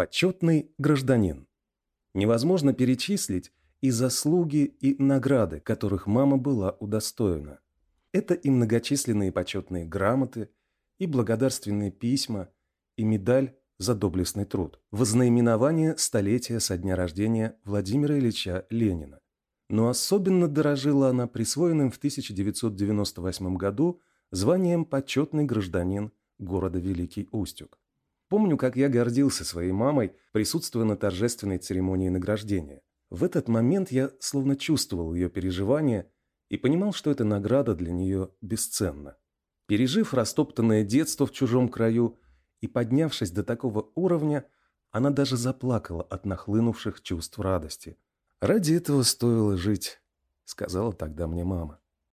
Почетный гражданин. Невозможно перечислить и заслуги, и награды, которых мама была удостоена. Это и многочисленные почетные грамоты, и благодарственные письма, и медаль за доблестный труд, вознаименование столетия со дня рождения Владимира Ильича Ленина. Но особенно дорожила она присвоенным в 1998 году званием «Почетный гражданин города Великий Устюг». Помню, как я гордился своей мамой, присутствуя на торжественной церемонии награждения. В этот момент я словно чувствовал ее переживания и понимал, что эта награда для нее бесценна. Пережив растоптанное детство в чужом краю и поднявшись до такого уровня, она даже заплакала от нахлынувших чувств радости. «Ради этого стоило жить», — сказала тогда мне мама.